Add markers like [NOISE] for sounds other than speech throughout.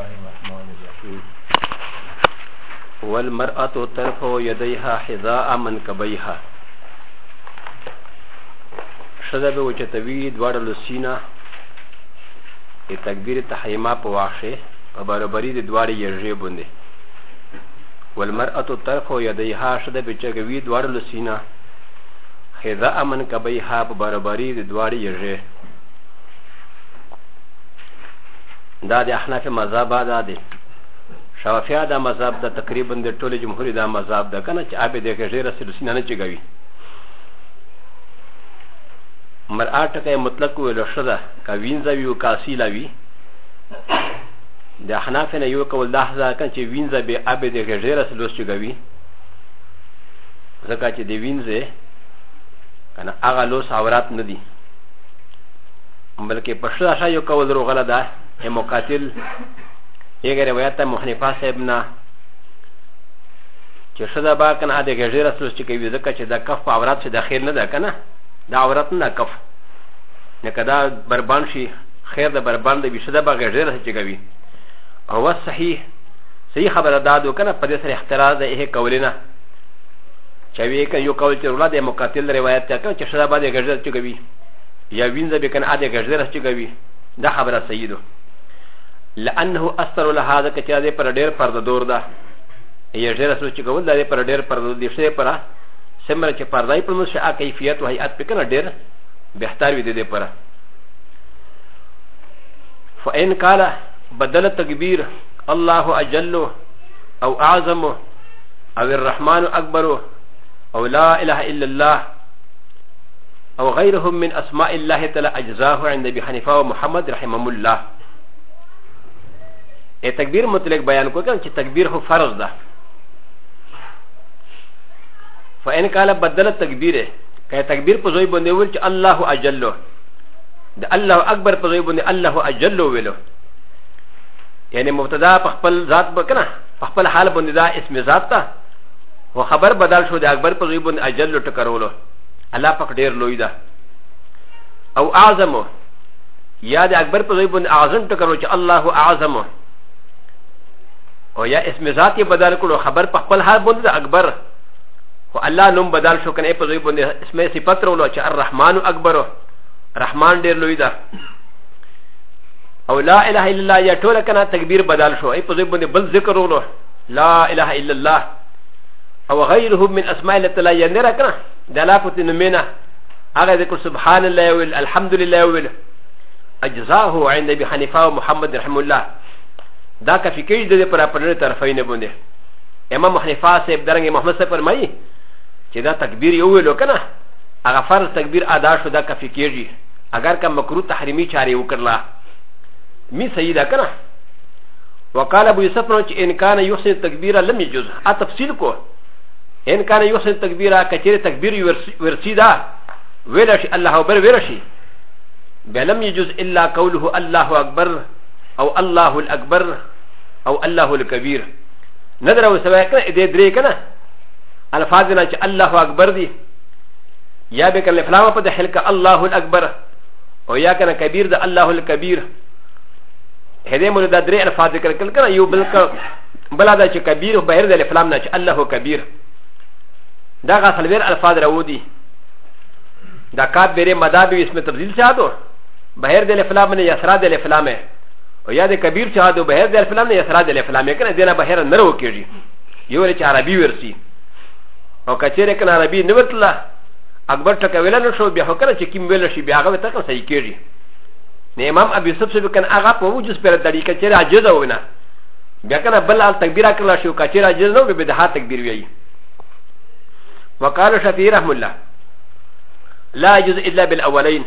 الله الرحمن الرحيم والمرأة ترفع يديها حذاء منكبيها شذا به وچتوی دوار لسینا ای تکبیر تحریما په واخه په برابرۍ د دوار یږې باندې والمرأة ترفع يديها شذا به چګوی دوار لسینا حذاء منكبيها په برابرۍ د دوار یږې دا د احناف مذهب دا دی شوافیا دا مذهب دا تقریبا د ټوله جمهوریت دا مذهب دا کنه چې آبه د غیر سلسینه نه چګوي مرآ ټکه مطلق ویل شو دا کا وینځوي او کاسیلا وی د احناف نه یو کول دا ځکه کنه چې وینځه به آبه د غیر سلسله چګوي ځکه چې د وینځه کنه هغه لوس اورات نه دي بلکې پښه شایو کول روغله ده مقاتل یګه روایت ته مخنفه صاحب نه چې شدا با کنه د غیر رسول چې کوي ځکه چې د کف عورت څخه داخل نه ده کنه دا عورت نه کف نه کدا بربان شي خیر د بربان د وشدا با غیر رسول چې کوي او صحیح صحیح خبر داد وکنه په دې سره احتراز ده یې کولینه چې وی کنه یو کول چې ولادت مقاتل روایت ته کنه چې شدا با د غیر رسول چې کوي یا وینځه به کنه د غیر رسول چې کوي دا خبره صحیح ده لانه اثر له هذا کچا دې پر ډېر پر دور ده یې ډېر اسو چې کول دې پر ډېر پر دور دې شه پر سمره چې پر دای پر نو شا کیفیت او هيئت په کنه ډېر بهتر وي دې پر فان قال بدل تکبیر الله اجل او اعظم او الرحمن اكبر او لا اله الا الله او غيرهم من اسماء الله تعالى اجزاه عند ابي حنيفه ومحمد رحمهم الله ا تکبیر مطلق بیان کو کہ تکبیر ہو فرض دا فان قال بدل تکبیر کہ تکبیر پر زوی بندے ول کہ اللہ اجلو د اللہ اکبر پر زوی بندے اللہ اجلو ویلو یعنی مبتدا پخپل ذات بکنا پخپل حال بندے دا اسم ذات تا و خبر بدل شو د اکبر پر زوی بندے اجلو ٹکرولو اللہ پک ډیر لوی دا او اعظم یا د اکبر پر زوی بندے اعظم ٹکرو چې الله اعظم و یا اسم ذات یې بدل کړو خبر په خپل حال باندې د اکبر خو الله نوم بدل شو کنه په دوی باندې اسم صفت رولو چې الرحمن اکبر رحمان ډیر لوی ده او لا اله الا الله یا ټول کنه تکبیر بدل شو په دوی باندې بل ذکر رولو لا اله الا الله او غیره من اسماء الله تعالی یې نه کنه دلافت نمینه هغه ذکر سبحان الله والحمد لله وال اجزاه عند ابي حنيفه ومحمد رحمه الله だかフィケイディプラプレタファイネボネ。エママハネファセブダンゲマハセプマイ。チダタクビリウエロカナ。アガファルタクビリアダシュダカフィケイジ。アガカマクルタハリミチャリウカラ。ミサイダカナ。وقال ابو يوسف نوچ ان كان يحسن التكبير لم يجوز اتفصيل کو ان كان يحسن التكبير كثير تكبير ورسيدا ولش الله اكبر ورشي بلم يجوز الا قوله الله اكبر او الله الاكبر او الله الكبير ندر او سواء كنا ادي دري كنا الفاظ نا چ الله اكبر دي يا بك الافلام قد حلك الله الاكبر او يا كنا كبير ده الله الكبير هدي مول ده دري الفاظ ذکر كل كنا يو بل بلا ده چ كبير بهر ده الافلام نا چ الله كبير دا غسل بیر الفاظ راودي دا کاب بیرے مدابی اس میں تبدیل چاہ دو بہر دل افلام نے یسرا دل افلام ہے و یا د کبیر چې هغه بهر د الفلام نه اسرا د الفلام یې کنه دینه بهر نه وکړي یو چې عربي ورسي او کچېره کنه عربي نه وتله اکبر ټکه ویل نه شو بیا هو کنه چې کیم ویل شي بیا هغه ته کنه صحیح کېږي نه امام ابي سب سب کنه هغه په وجوس پر طریقه چې عاجز ونه بیا کنه بل ال تکبیر کړل شو کچېره عاجز نه به د ها تکبیر ویي وقال شفیع رحم الله لا يجوز الا بالاولين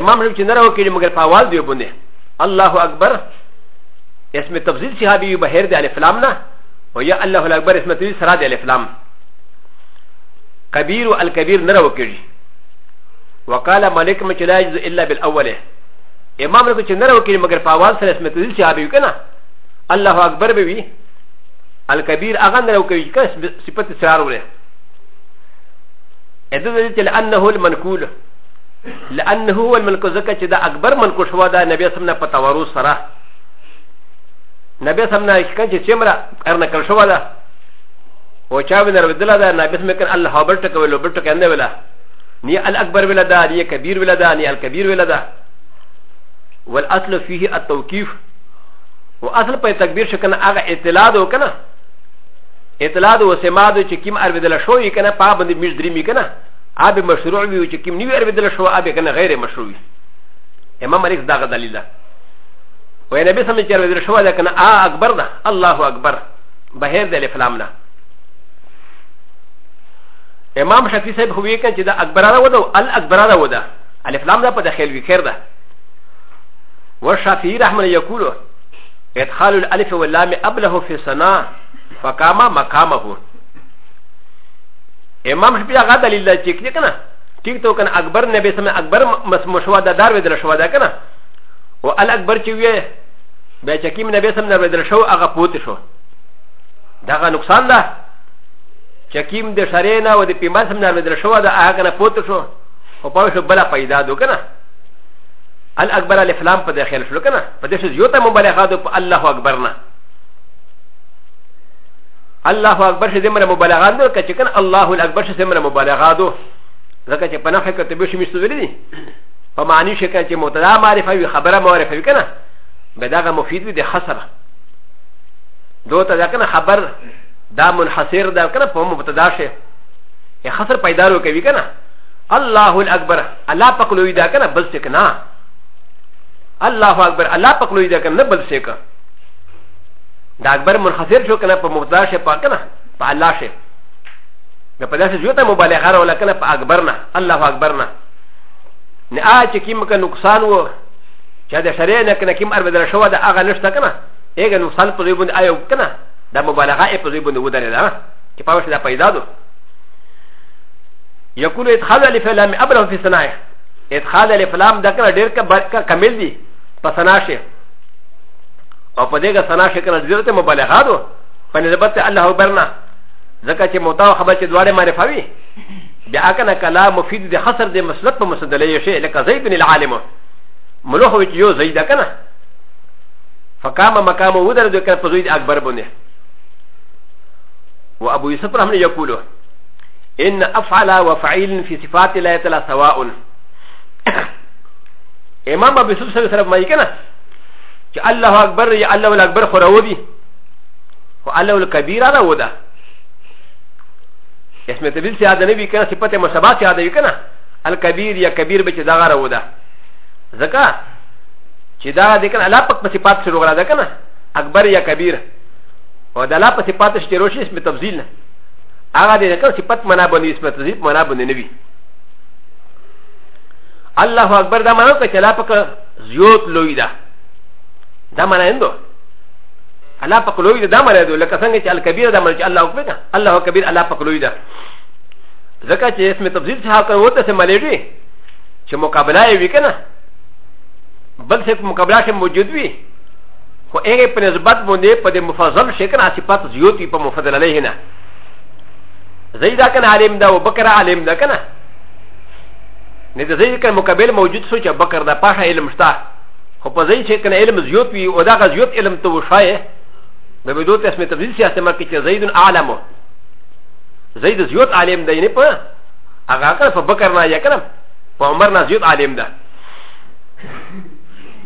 امام شفیع نه راو کېږي مګر په اول دی بونه الله اكبر اسم تفضيل صحابي بهر د الفلامنا ويا الله الاكبر اسم تفضيل سراد الفلام كبير الكبير نرى وكري وقال مالك ما لا يجوز الا بالاول امام لك نرى وكري مگر فاوال سر اسم تفضيل صحابي كنا الله اكبر بي الكبير اغن نرى وكري كس صفه سرار وله ادلت لانه المنقول لانه هو الملك زكا چې دا اکبر ملک شو دا نبی سمنا په تورو سره نبی سمنا اشکان چې څمره ارنه کړ شو دا او چا وینر ودلا دا نبی سم کړ الله حبرت کوي لوبرت کنده ولا ني الاکبر ولا دا ني کبیر ولا دا ني الکبیر ولا دا والاصل فيه التوقيف واصل په تکبیر شکنه هغه اطلاع دو کنه اطلاع دو سمادو چې کیم ار ودلا شوې کنه پابند مجدري می کنه アベマシュロビウチキムニューエルデルシュアベガナヘレマシュウィエママリスダガダリダウエネベサミチェルデルシュアデカナアアグバナアラホアグババヘデレフラムナエマムシャキセブウィケンチダアグバラウドアルアグバラウダアレフラムダパデヘルウィケルダウシャフィーラハマヤクロエッハルアリフウェラメアブラホフィサナファカママカマホ امام شبيا غدا لله تيك تيكنا تيك تو كان اكبر نبي سمع اكبر مشوى دا دار ودر شوى دا كنا و ال اكبر تيوي بيتكيم نبي سمع ودر شو اغا بوت شو دا غا نقصان دا چکیم د شرینا و د پیمان سمنا ودر شو دا هغه نه پوت شو او پاو شو بلا پیدا دو کنه ال اکبر الافلام په داخل شو کنه په دې شو یو ته مبالغه دو الله اکبر نه الله اكبر شي زمره مبالغات دو که چکن الله اكبر شي زمره مبالغات دو ځکه چې په نخه کتبه شي مشته ویلي دي په معنی شي که چې مبتدا معرفه وي خبره معرفه وي کنه به داغه مفید وي د خسره دو ته ځکه خبر دا منحصر ده کنه په مبتدا شي یا خسر پیدا رو کوي کنه الله اكبر الله پکلوي دا کنه بل څه کنه الله اكبر الله پکلوي دا کنه بل څه کنه دا اکبر منحصر شو کنه په مبتدا شه په کنه په الله شه د په داسې جوته مبالغه راوله کنه په اکبر نه الله اکبر نه نه آ چې کیم که نقصان و چې د شریع نه کنه کیم ار بدل شو دا هغه نشته کنه هغه نقصان په ریبون آیو کنه دا مبالغه په ریبون ودرې ده چې په وشه دا پیدا دو یکون ادخال الفلام ابرم فی صنایع ادخال الفلام دا کنه ډیر کمل دی په صنایع او په دغه سنا شکر ضرورت مبالغه دو په نسبت الله برنا ځکه چې موتا خبر چې دواړه معرفه وي بیا کنه کلام مفید د خسر د مسلط په مسدلې شي لکه زید بن العالم ملوخوي چې یو زید کنه فقام مقام ودر د کنه په زید اکبر باندې و ابو یوسف رحمه یقول ان افعل وفعيل في صفات لا يتلا سواء [COUGHS] امام ابو يوسف صلى الله عليه وسلم ما يكنه چې الله اکبر یا الله الاکبر خو راو دي خو الله الکبیر راو ده اسم تبیل چې یاد نه وي کنه صفت مشابه یاد وي کنه الکبیر یا کبیر به چې دا راو ده ځکه چې دا د کنه الله پاک په صفات سره راو ده کنه اکبر یا کبیر او د الله په صفات شته روشي اسم تبذیل نه هغه د کنه صفت معنا باندې اسم تبذیل معنا باندې نه وي الله اکبر دا معنا کوي چې الله پاک زیوت لوی ده ダマランド。アラパクロイダダマラド、レカサンゲアルカビラダマラチアラオフェガ、アラオカビラアラパクロイダ。ザカチェスメトブズハカウォタセマレリー。チェモカブライウィケナ。バルセクモカブラシェモジュドビ。こえプレズバッモネパデモファザルシェケナシパトズヨティパモファデラレヘナ。ザイダカナアレムダウバカラアレムダカナ。ネザイカモカベルモジュツウチアバカラパハエルムスター。خو په ځین چې کنه علم زیات وي او دا غ زیات علم ته وشای به به دوه اسمه تفضیل سیاست ما کې چې زید عالم زید زیات عالم دی نه په هغه کړه په بکر نه یا کړه په عمر نه زیات عالم ده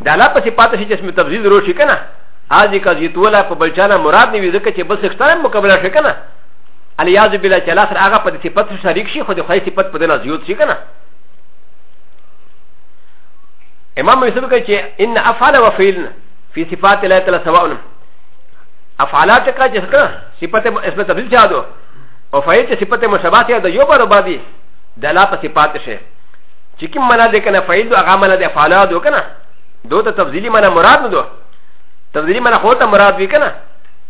دا لا په صفات شي چې اسمه تفضیل ورو شي کنه حاجی کا زیت ولا په بلچانه مراد نه وي ځکه چې بس اختیار مقابله شي کنه الیاذ بالله چې لاخر هغه په صفات شریک شي خو د خیر صفات په دنا زیات شي کنه امام يوسف قال ان افعل وفعل في صفات الله تعالى سواء افعالات کا جسکا صفت اس میں تبدیل چاہ دو اور فعل چ صفت مشابہت ہے یو برابر دی دلا پر صفات سے چکی منا دے کنا فعل دو اغا منا دے افعالات دو کنا دو تو تفضیلی منا مراد نہ دو تفضیلی منا ہوتا مراد بھی کنا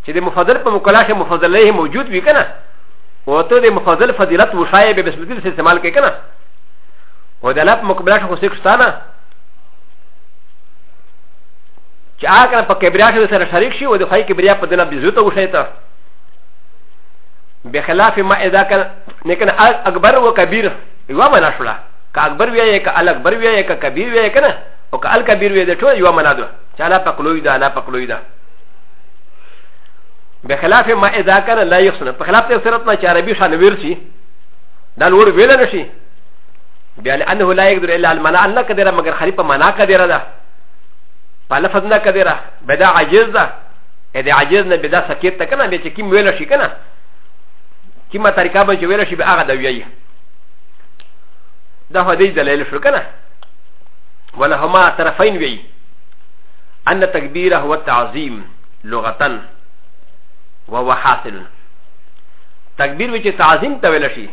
چې د مفضل په مقلاش مفضل له موجود وي کنه او ته د مفضل فضیلت وشایې به بسم الله استعمال کې کنه او د لپ مقبره خو سکستانه چې هغه په کبریا کې سره شریک شي او د خای کبریا په دنه بيزوته وشي ته بخلاف ما اذا كان لیکن اکبر و کبیر یو معنا شولا ک اکبر وی ک ال اکبر وی ک کبیر وی کنه او ک ال کبیر وی د ټول یو معنا ده چاله پکلوی ده نه پکلوی ده بخلاف ما اذا كان لا يحسن بخلاف سرت ما چې عربي شان ورشي دا نور ویل نشي بیا انه لا يقدر الا المنع انك دره مگر خریب معنا کدره ده فلفظنا كدرا بدا عجزة اذا عجزنا بدا سكيت كنا بيتي كم ويلا شي كنا كما طريقة بنش ويلا شي بأغا دوية ده هو دي دليل شو كنا ولهما طرفين وي أن تكبير هو التعظيم لغة وهو حاصل تكبير وچه تعظيم تويلا شي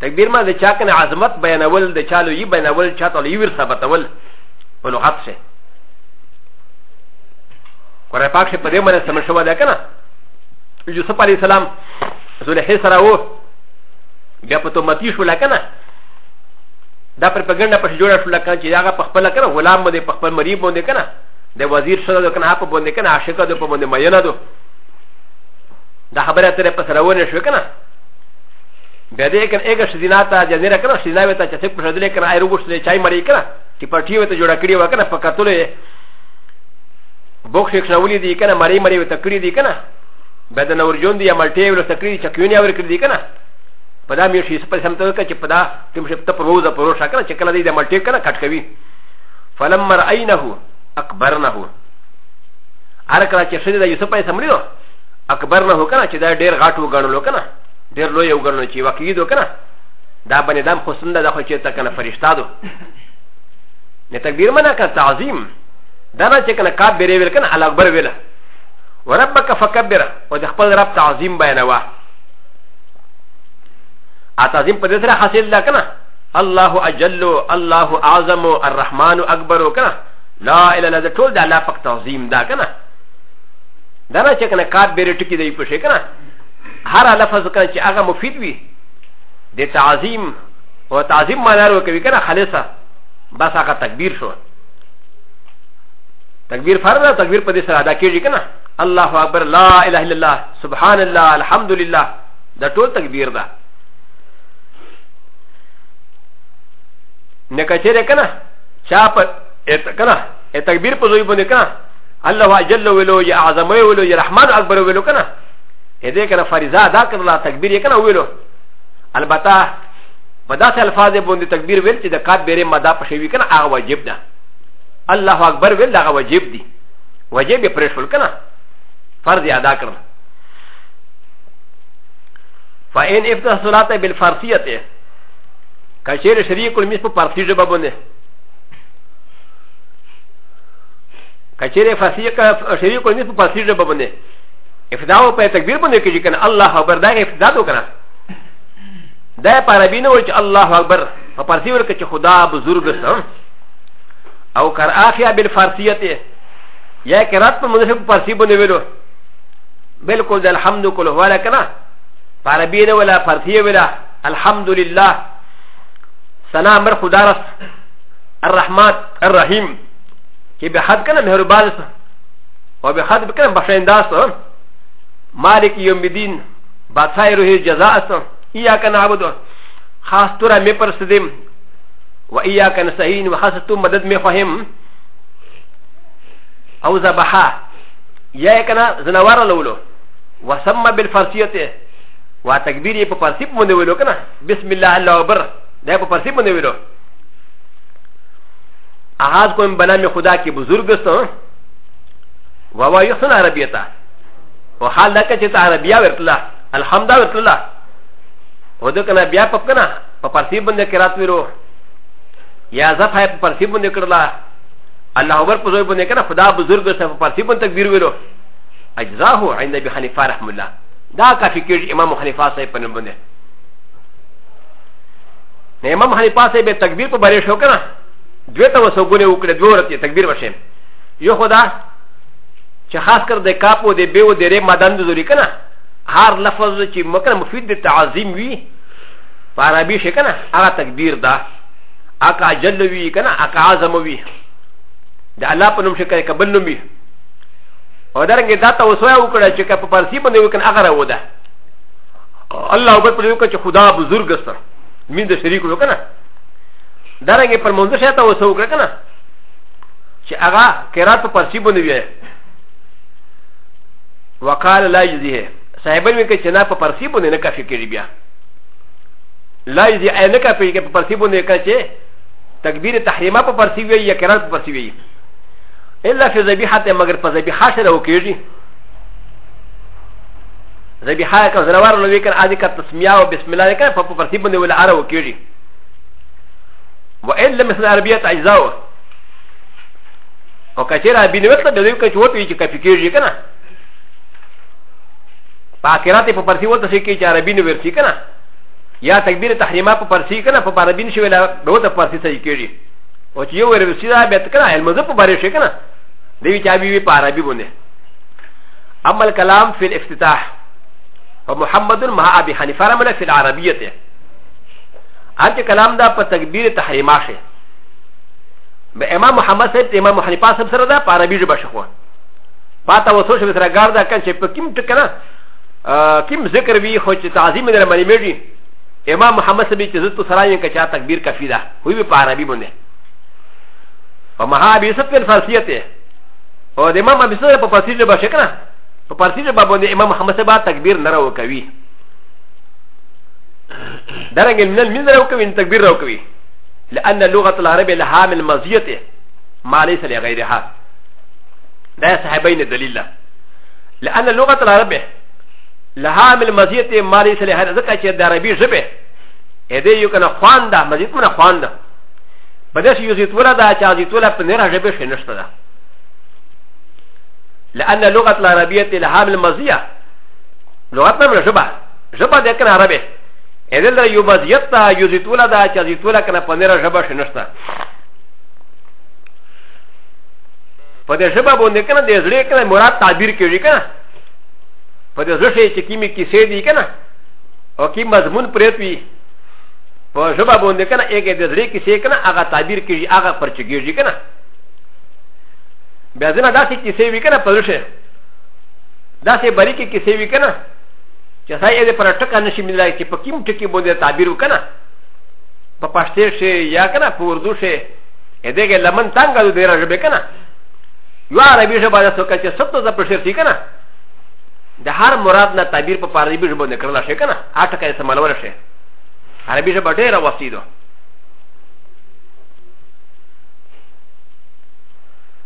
تكبير ما ده چاكنا عظمت بيانول ده چالو يي بيانول چاتو يي ورثا بتول و لغت سے قرآن پاک سے پدے منے سمجھ شوا دے کنا یوسف علیہ السلام زلیخی سرا وہ بیا پتو متی شو لکنا دا پر پگنڈا پش جوڑا شو لکنا چی داگا پخپل کنا غلام بندے پخپل مریب بندے کنا دے وزیر شدہ دو کنا آپ بندے کنا عاشقہ دو پا بندے مینہ دو دا خبره تر پس روانه شو کنه بیا دې کنه اګه شزیناتا جنیره کنه شزیناوی ته چې څه پښه دې کنه ایرو ګوشت چای مړی کنه چې پټي وته جوړه کړی وکنه په کتلې بوخ شیخ شاولې دي کنه مری مری وته کړی دي کنه بدن اور جون دي ملټي وته کړی چکیونی اور کړی دي کنه پدا مې شي په سمته کې چې پدا تم شپ ته پروزه پروشا کنه چې کله دې ملټي کنه کټ کوي فلم مرعینه اکبرنه ار کله چې شیدا یوسف په سمړي اکبرنه کنه چې دا ډیر غاټو غنلو کنه ډیر لوی وګنلو چې واقعي دو کنه دا باندې دام خو سنده د خو چې تا کنه فرشتادو ن ت ك ب ي ر منا كان تعظيم دانا تكن كاب بري ولكن على اكبر ولا وربك فكبر ودخل رب تعظيم بينوا اتعظيم بدر حاصل لكنا الله اجل الله اعظم الرحمن اكبر كنا لا اله الا الله دا لا فك تعظيم دا كنا دانا تكن كاب بري تكي دي بشي كنا هر لفظ كان شي اغا مفيد بي دي تعظيم وتعظيم ما نارو كبي كنا خالصه バサカタクビルショータクビルファラタクビルパディサラダケジキナアラファブラーエラヒルラー سبحان الله アルハムドリラダトルタクビルダネカチェレカナシャーパエタカナエタクビルパズイボネカナアラファジェルウィロヤアザメウィロヤラハマドアブルウィロカナエデカナファリザーダカナタクビリカナウィロアルバタ په داسې الفاظ باندې تکبیر ویل چې د کات بیرې مدا په شوي کنه هغه واجب ده الله اکبر ویل هغه واجب دي واجب یې پرې شول کنه فرض یې ادا کړل فإن افتح صلاة بالفارسية كشير شريك الميس په فارسي ژبه باندې كشير فارسي شريك الميس په فارسي ژبه باندې افتاو په تکبیر باندې کېږي کنه الله اکبر دا افتاو کنه だいパラビノウチアラハーバーパパシウルケチホダーブズルグサンアウカアフィアビルファシアティヤキャラットムネフパシボネヴィロベルコザルハムドコロワラカナパラビノウラパシウラアルハムドリラサナムルホダラスアラハマッアラヒムキビハッカナメルバルスアビハッカナバシャンダスマリキヨミディンバサイロヒジャザースイヤカナブドハストラメパスディムウイヤカナサインウハストマダメファヘムアウザバハヤカナザナワラロロワサマベルファシアテワタグビリパパシプモネウィロカナビスミラーラオブラダパパシプモネウィロアハズコンバナミホダキブズルグストンワワヨソナアラビアタ و ح ا ل د ك ت ت ع ر ب ي ا و ر ت ل ا الحمد لله و د کنه بیا په کنه په پرسی باندې قرات ویرو یا زفای په پرسی باندې کړلا الله اکبر په زوی باندې کنه خدا بزرگ سره په پرسی باندې تکبیر ویرو اجزاه عند ابي حنيفه رحم الله دا کافی کېږي امام حنیفه صاحب په نوم باندې نه امام حنیفه صاحب تکبیر په بری شو کنه دوی ته وسوګونه وکړه دوه ورته تکبیر وشه یو خدا چې خاص کر د کاپو د بیو د ری مدن د زوري کنه هر لفظ چې مکنه مفید د تعظیم وي ファラビシェケナアラタクディーダアカジャルビーケナアカアザモビダアラパノシェケカブルミオダンゲダタウソヤウクラチェケパパシポネウケンアガラウダアラウバプリウケチュダブズルガスタミンデシリクルケナダランゲパモンデシェタウソウクラケナチアガケラトパシポネウエワカララジディヘサイバルウケチェナパパシポネネカシェケリビア لا ي ز ي ع ن ك ا في ك ب ر س ي ب و ن ي ك ا ش ي تكبير تحريما ب ر س ي و ي ي ك ر ا ن ب ر س ي و ي إلا في زبيحة مغر فزبيحة شر أو كيجي زبيحة كزنوار لو يكن عادي كتسمية وبسم الله يكن فبر سيب وني ولا عرب كيجي وإلا مثل العربية عزاو وكثير عربين مثل بذلك كشوت ويجي كفي كيجي كنا فأكيراتي فبر سيب وتسيكي عربين ويرسي كنا やたびれたはりまぽパシーカナポパラビンシュウラドタパシサイキリ。おちようるしだべたかな、エルマズポパレシェカナ。でびちゃびびパラビブネ。アマルカラムフィルエクティタ。و محمد مع ابي حنيفه رمنا في العربيه انت كلام دا پر تکبیر تحریما شه به امام محمد صاحب امام حنیفه صاحب سره دا په عربي ژبه شخوا پاته وسو شو سره ګار دا کله چې په کوم ټکنه کوم ذکر وی خو چې تعظیم در باندې میږي ا م ا م محمد سبي جزت سرايا كشا تكبير كفيدا هو بقى عربي بني ومها بيسط الفارسيته و د امام ابي سره په فارسي ژبه شکره په فارسي ژبه باندې امام محمد سبا تکبير نه راو کوي درنګ من المن راو کوي تکبير راو کوي لان لغه العرب لها من مزيته ما ليس لغيرها ده صحابين دليل لان لغه العرب لها من مزيد مالي سلحة ذكا چه ده عربي جبه اده يو كنا خوان ده مزيد منا خوان ده بدس يو زيتولا ده چه زيتولا پنره جبه شنشت ده لأن لغة العربية لها من مزيد لغتنا من جبه جبه ده كنا عربي اده ده يو مزيد ده يو زيتولا ده چه زيتولا كنا پنره جبه شنشت ده パデシャバボンデカナデズレカナモラタビリキュリカナパデゾシェチキミキセディケナオキマズムンプレトビパジョバボンデケナエゲデズレキセケナアガタビルキジアガパチギジケナベゼナダシキセビケナパルシェダセバリキキセビケナチサイエデパラトカナシミライチパキムチキボンデタビルケナパパシテシェヤケナポウドシェエデゲラマンタンガルデラジベケナ ولكن يجب ان يكون هناك اشياء اخرى د هر مراد نه تعبیر په عربي ژبه نه کړل شي کنه اټه کې استعمالول شي عربي ژبه ډیره وسیع ده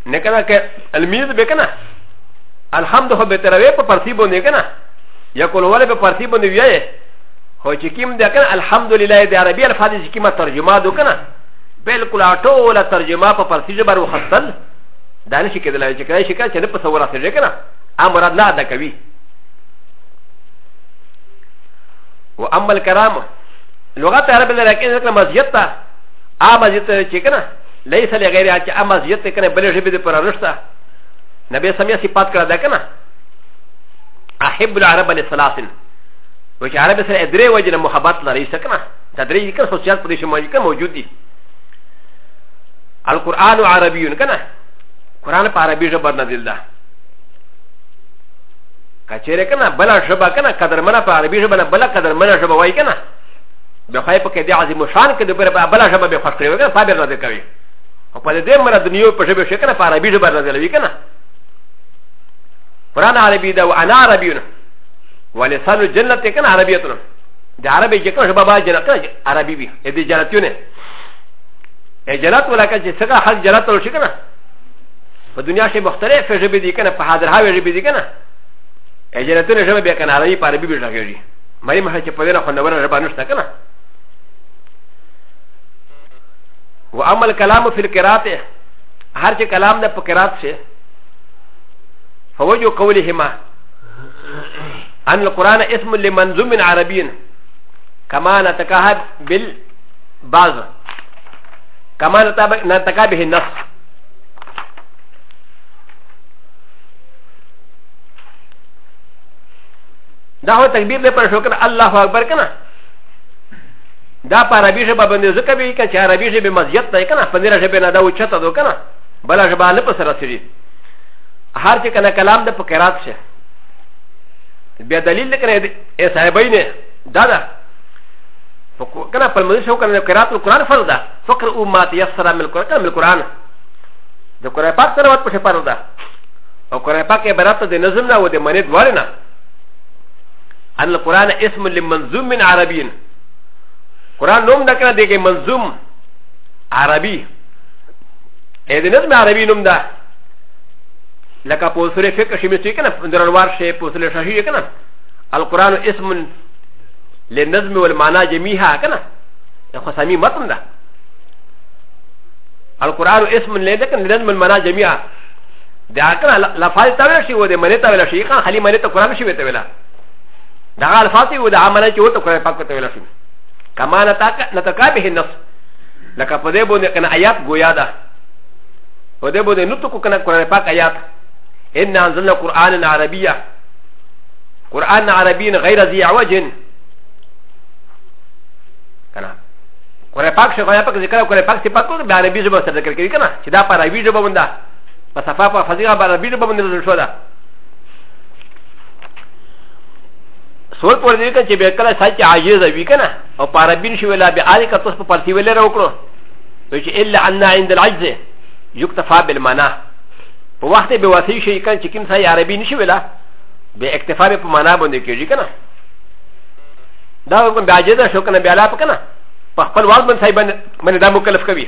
نه کنه کې المیز به کنه الحمد خو به تروي په پارسی باندې کنه یا کولواله په پارسی باندې ویایې خو چې کیم ده کنه الحمدلله د عربي الفاظ چې کیمه ترجمه ده کنه بالکل اټوله ترجمه په پارسی ژبه وروختل دا نشي کېدلای چې کله شي کنه چې نه په سوره سره کنه امر نه ادا کوي و أ م ا الكرام لغه عربي ل ر ك ن ذكر مزيتا آ مزيتا شكنا ليس لغير آ مزيتا كان بلغه بدي فرارشتا نبي سميا سيقات كرا دكنا احب العرب لسلاسل وش عربي سر ادري وجه المحبات لري سكنا تدري كان سوسيال قديش موجود موجود دي القران عربي كنا قران عربي جبر نزل ده カチェレカナ、バラシャバカナ、カダマラパ、アラビジャバナ、バラカダマラシャバワイカナ。ベハイポケディアズムシャンケディバラシャバベハスクレベル、ファベラデカビ。オパデデマラデニューパシェベシェカナ、パラビジャバラデリカナ。フランアラビダウアナアラビューナ。ワレサルジェナテカナアラビアトナ。でアラビジェカナババジェナカナアラビビ。エディジャラテュネ。エジャラトウラカチェセカハジャラトウシェカナ。ファドニアシェバステレフェジェビディカナ、パハダハウェジェビディカナ。ا ج ر ت ن ج ب ي ك ن ا ر ي ب ا ر ب ي ب ج ا ج ي م ا ي م ح ا ك ب ي ن ا خ ن و ر ا ر ب ا ن ش ت ك ن ا و أ م ا الكلام في الكرات هر ش كلام د ب ك ر ا ت ش فوجه قولهما أ ن ا ل ق ر آ ن اسم لمنظوم عربي كما نتكهب بالبعض كما نتكهب النصر だほたびれパショクラ、Allah アバカナ。だパラビジャバンデズカビキャラビジャビマジャタイカナ、パネラジャベナダウチャタドカナ、バラジャバーネパサラシリ。ハーチカナカランダパカラチェ。ビアダリレクレエサイバイネ、ダダ。カナパルムショカナカラトコランファルダ、フォクルウマティアサラメルコラン、メルコラン。でコラパタラワパシャパルダ。おコラパケバラタデナズムナウデマネットワレナ。ان القران اسم لمنظوم من عربي قران نوم دا كنا ديكي منظوم عربي اذا نظم عربي نوم دا لكا بوصر فكر شمسي كنا درنوار شيء بوصر شهي كنا القران اسم للنظم والمعنى جميعها كنا خسامي متن دا القران اسم للنظم والمعنى جميعها دا كنا لفاظ تاويل شيء وده مني تاويل شيء كان خلي مني تاويل شيء وده ダーファシウダアマラチウトコレパクトウラシカマナタカビヒナスラカポデボネカナアヤトゴヤダポデボネノトコカナコレパカヤタエンナンズナコアンアラビアコアンアラビアンガイラジアワジンカナコレパクシャファパクシカコレパクシパクトバラビジュバステルケリカナシダパラビジュバウンダパサファパファジアバラビジュバウンダ سول پر دې کې چې به کله سچ عاجز وي کنه او پارابین شو ولا به اړ کتوس په پرتی ویل راوکړو نو چې الا عنا عند العجز یکتفا بالمعنى په وخت به وسی شي کنه چې کوم ځای عربي نشي ویلا به اکتفا په معنا باندې کېږي کنه دا کوم به عاجز شو کنه به الاپ کنه په خپل وخت باندې ځای باندې دا مکلف کوي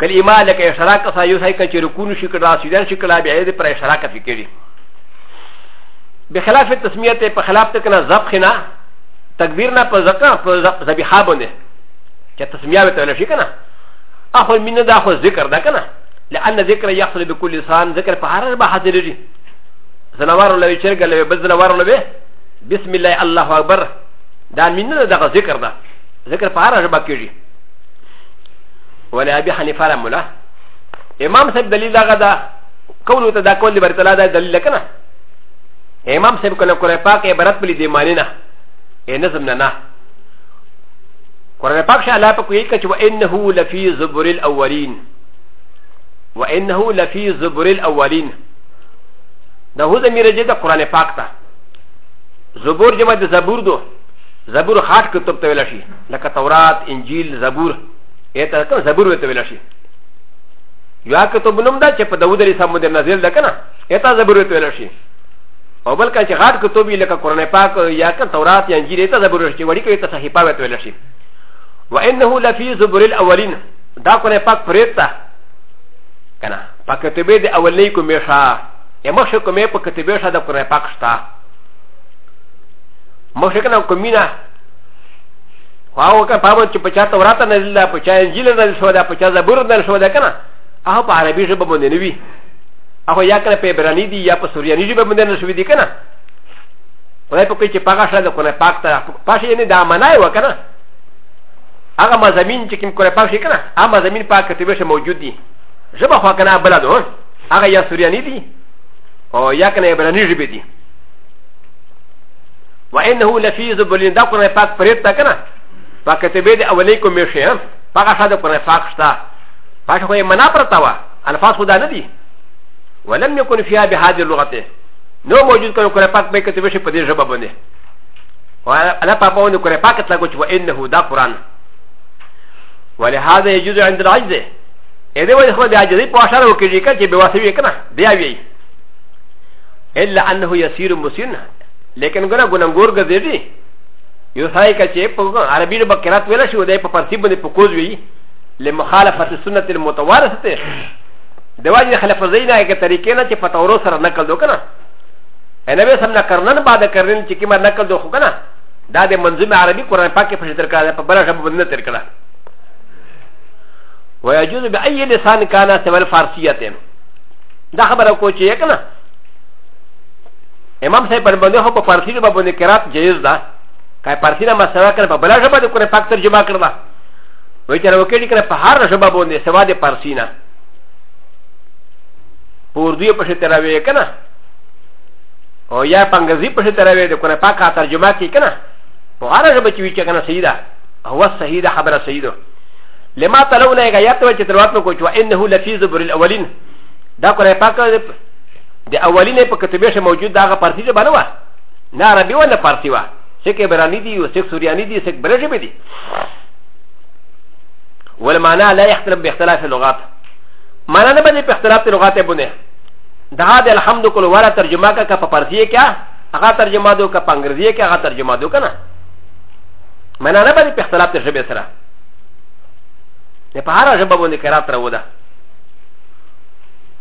کله ایمان لکه اشراق سایو سای کنه چې رکون شي کړه سیدان شي کړه به دې پر اشراق فکرې بخلاف التسمية بخلاف تكنا زبخنا تكبيرنا بزكا بزبيحة بنده كتسمية بتولى شيء كنا أخو من دا أخو الذكر دا كنا لأن ذكر يحصل بكل لسان ذكر بحرر بحاضر جي زنوار ولا بشرق ولا بزنوار ولا به بسم الله الله أكبر دا من دا أخو ذكر دا ذكر بحرر بكيجي ولا أبي حنيفة لا ملا إمام سيد دليل دا غدا قوله تدا قول لبرتلا دا دليل كنا امام سب کنه قرآن پاک عبارت بلی دی معنی نه ای نظم نه نه قرآن پاک شاء الله پاک وی کچ و انه لفی زبر الاولین و انه لفی زبر الاولین دا هو زمیر جدا قرآن پاک تا زبور جمع د زبور دو زبور خاص کتب ته ویل شي لکه تورات انجیل زبور ایت کوم زبور ته ویل شي یا کتب نوم دا چې په داود علیه السلام باندې نازل ده کنه ایت زبور ته ویل شي او بل کچ غاټ کتبی لکه قران پاک یا ک تورات یا انجیل ته زبر شي وړي کوي ته صحیح پاوه ته لشي و انه لفی زبر الاولین دا قران پاک پرېتا کنه پاک کتبه د اولنی کو میشا یمخ شو کومه پاک کتبه شاده قران پاک شتا مخ کنه کومینا واو که پاو چې پچا تورات نه لیدا پچا انجیل نه شو دا پچا زبر نه شو دا کنه هغه په عربي ژبه باندې نوی هغه یا کنه په برانی دی یا په سوریانی ژبه باندې نشوي دي کنه خدای په کوم چې پاګه شاله کنه پاک ته پاش یې نه دا منای وکنه هغه مزامین چې کوم کوله پاک شي کنه هغه مزامین پاک کتیبه شه موجود دي ژبه خو کنه بلد هو هغه یا سوریانی دی او یا کنه برانی ژبه دی وانه لفی زبلین دا کنه پاک پرېت تا کنه پاک کتیبه دی اولیکم میشه پاګه شاله کنه پاک شتا پاش خو یې منا پرتا وا الفاظ خدا نه دي ولم يكن فيها بهذه اللغه نو موجود كانوا كرافات بك تبشي بدير شبابني وانا بابا وني كرافات لكوش وانه دا قران ولهذا يجوز عند العجز اذا هو يخوض عجزي بواشر وكيجيكا كي بواسوي كنا دياوي الا انه يسير مسن لكن غنا غنغور غزيدي يوساي كشي عربي بكرات ولا شو داي بفارسي بني بكوزوي لمخالفه السنه المتوارثه د واجب خلاف زینا هغه طریقې نه چې فتاورو سره نقل وکنه انا به سم نه کرنن بعد کرنن چې کیمه نقل دوخو کنه دا د منظوم عربي قران پاک په شتر کړه په بل ژبه باندې تر کړه ويجوز باي لسان كان سوى الفارسيه دا خبره کو چې کنه امام صاحب پر باندې هو په فارسی ژبه باندې قرات جایز ده کای فارسی نه مسره کړ په بل ژبه د قران پاک ترجمه کړه وای چې راوکړي کړه په هر ژبه باندې سوا د فارسی نه ポーディーパシェテラウェイカナオヤパンガジパシェテラウェイでコネパカタジュマキカナポアラジャバチウィチェカナセイダアワサイダハバラセイドレマタロウナイガヤトウチェテラワトコチュアエンドウラフィズブリアワリンダコネパカでアワリネパカテベシェモジュダーパーティジバノワならびわなパーティワセケベラニディウセクソリアニディセクブレジベディ والمعنى لا يختلف باختلاف اللغات معنى نبدي باختلاف اللغات ابنه だで الحمد このわらたじまかかパパシエか、あがたじまどかパングリエかあがたじまどかな。マナナバリペサラテジベサラ。ネパラジャバボネカラトラウダ。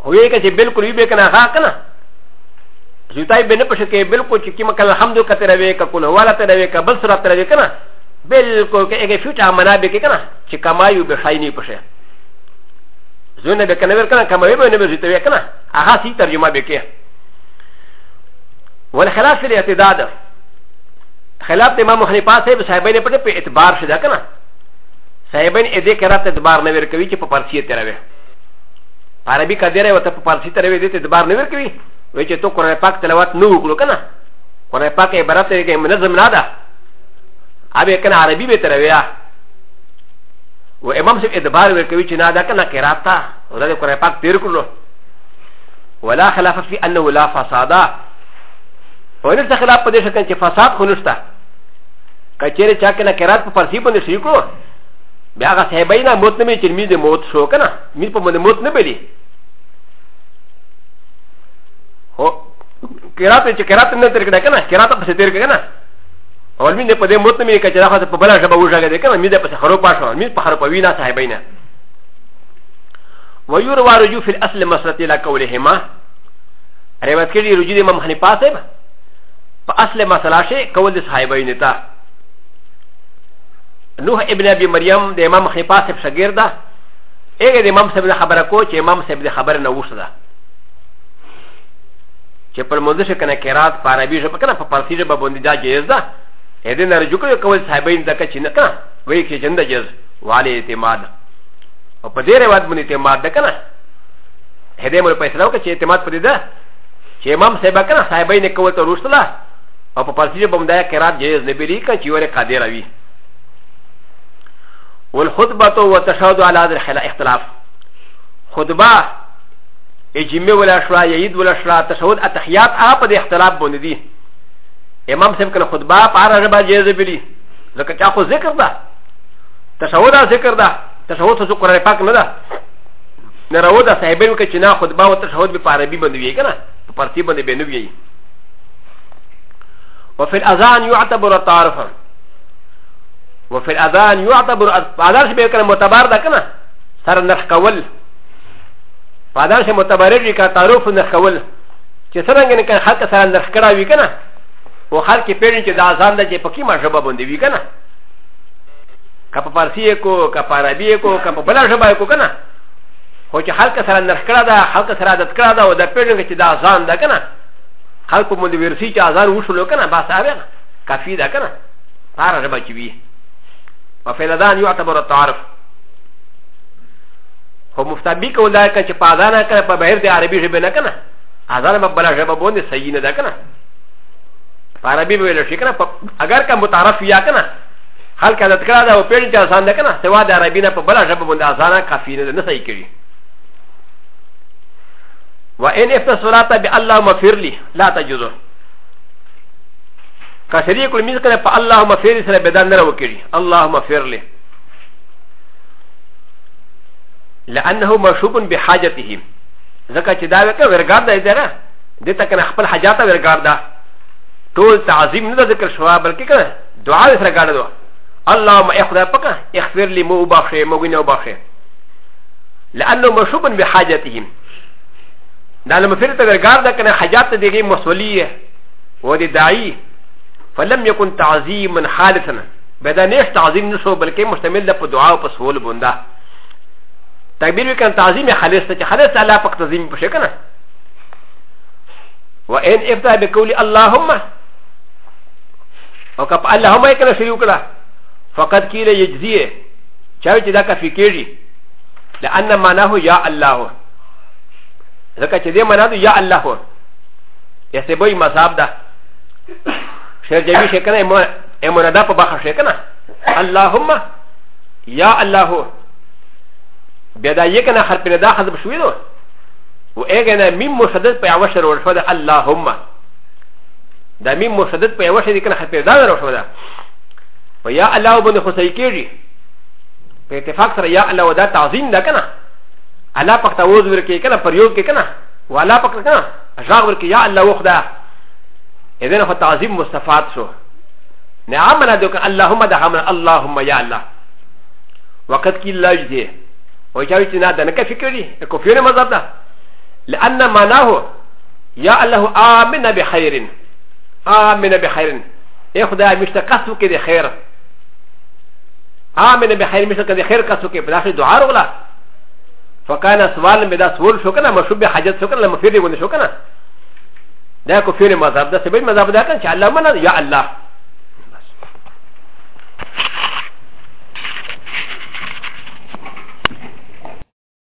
ウエカジベルクリベカナハカナ。ジタイベネプシケベルコチキマカラハムドカテレベカコノワラテレベカバスラテレベカナ。ベルコケエフューチャーマナベケカナ。チカマユベファイニプシェ。زونه به کنه ورکنه کما وی به نه زیته وکنه هغه سی ترجمه وکي والخلاف في الاعتداد خلاف امام مخنیفات صاحب صاحبین په اعتبار شدا کنه صاحبین ا دې کرات اعتبار نه ورکوي چې په پارسی ته راوي عربي کډره وته په پارسی ته راوي دې اعتبار نه ورکوي وای چې تو قرآن پاک تلاوت نه وکړو کنه قرآن پاک عبارت دی کې منظم نه ده ابي کنه عربي به تروي و امام صاحب اعتبار ورکوي چې نه ده کنه قرات ولا يقرأ باك تيركله ولا خلاف في أنه لا فسادا ونفس خلاف قدش كان فساد خنشتا كتير شاكنا كرات بفرسيب ونشيكو بأغا سيباينا موت نمي تلميذ موت شوكنا ميز بمن موت نبلي هو كرات كرات نتركنا كنا كرات بسيتركنا اور مين په دې موت نمي کچرا خاصه په بل ځای به وژغه دي کنه مين په خرو پاشو مين په خرو پوینا صاحبینا ويروى رجوع في الاصل مسرة الى قولهما روايت كذي رجوع امام حنيفه صاحب فاصل مسألة شيء قول الصحابين تا نوح ابن ابي مريم ده امام حنيفه صاحب شاگرد اگه ده امام صاحب خبره کو چې امام صاحب خبره نه وسره چې پر مونږ شه کنه قرات په عربي ژبه کنه په فارسي ژبه باندې دا جایز ده اې دې نه رجوع کول صحابین دا کچې نه کنه وایي چې جنده جز والي اعتماد او په دې روایت باندې اعتماد ده کنه هدا مر په اسلام کې چې اعتماد پرې ده چې امام صاحب کنه صاحبای نه کوته روښتله او په پارسی په مدايه قرات جایز نه بری کنه چې وره قادر وي والخطبه والتشهد على هذا الاختلاف خطبه اجمه ولا شوا يعيد ولا شوا تشهد اتحيات اپ د اختلاف باندې دي امام صاحب کنه خطبه پارا ربا جایز بری لکه چا خو ذکر ده تشهد ذکر ده تشهد سو قرآن پاک نه ده نه راو ده صاحبین وکړي چې نه خطبه او تشهد به په عربي باندې وي که نه په فارسي باندې به نه وي وفي الاذان يعتبر التعارف وفي الاذان يعتبر اذان شبه كان متبار ده كنا صار نخكول فاذان شبه متبارر يكا تعرف نخكول چه سرنگ نکن خلق سر نخکڑا وی کنا و خلق پیرن چه ده اذان ده چه پکی ما شبه بنده وی کنا かパパシエコ、かパラビエコ、かパパラジャバイコかな。ほちはるかさらなすからだ、はるかさらだつからだ、おだぺるがちだ、ざんだかな。はるこもでるしちゃざんうしゅうかな、ばさべな。かフィーだかな。パラジャバチビ。パフェラダン、よあたばらたある。ほもふたびこだかちぱだなか、パベルでアラビジベなかな。アザラバラジャバボンでさいなだかな。パラビベルシカナ、アガカムタラフィアかな。ハルカダカダをペルジャーサンデカナ、セワダラビナパブラジャブンダザナカフィーナサイキリ。وإن إفتى صلاة بألله مفيرلي لا تجوز كسرية كل ميزكنا فالله مفيرلي سنة بدان نرو كيري الله مفيرلي لأنه مشوب بحاجته ذكا تداوي كان ورغاردا إذا ديتا كان أخبر حاجاتا ورغاردا طول تعظيم ندا ذكر شواب بل كي كان دعاء ورغاردا اللهم اخذ بك اغفر لي مو بخي مغنى بخي لانه مشوب بحاجتهم لانه مفرد غير ذلك ان حاجات دي مسؤوليه ودي داعي فلم يكن تعظيما حالثا بدا نيش تعظيم نسو بلكي مشتمل ده دعاء و سهول بندا تكبير كان تعظيم خالص خالص على فقط تعظيم بشكل وان افتح بقول اللهم وكب اللهم يكن شيوكلا فقط كيل يجزيه شاوي ذاك في كيجي لأن معناه يا الله ذاك كذي معناه يا الله يسبوي مصاب ده شر جميع شكنا اموندا فبخر شكنا اللهم يا الله بدا يكنا حرف ندا حذف شوينو وايغنا ميم مشدد في عوشر ورشود اللهم دا ميم مشدد في عوشر يكنا حرف ندا ورشود و یا الله بن خسای کېږي په اتفاق سره یا الله ودا تعظیم ده کنه الله پخ تاوز ورکې کنه پر یو کې کنه والا پخ کنه اجاغ ورکې یا الله وخدا اذن هو تعظیم مستفاد شو نعم انا دوك اللهم دعمنا اللهم يا الله وقد كي الله يجزي وجاوي تنا ده نك فكري كفير مذهب ده لان معناه يا الله امن بخير امن بخير يا خدای مشتقت وكده خير امن بخير مثل كذا خير كسوكي بلاش دعاء ولا فكان سؤال بدا سؤال شو كنا مشوب بحاجات شو كنا لما فيري ونشو كنا ده كفير مذهب ده سبب مذهب ده كان شاء الله منا يا الله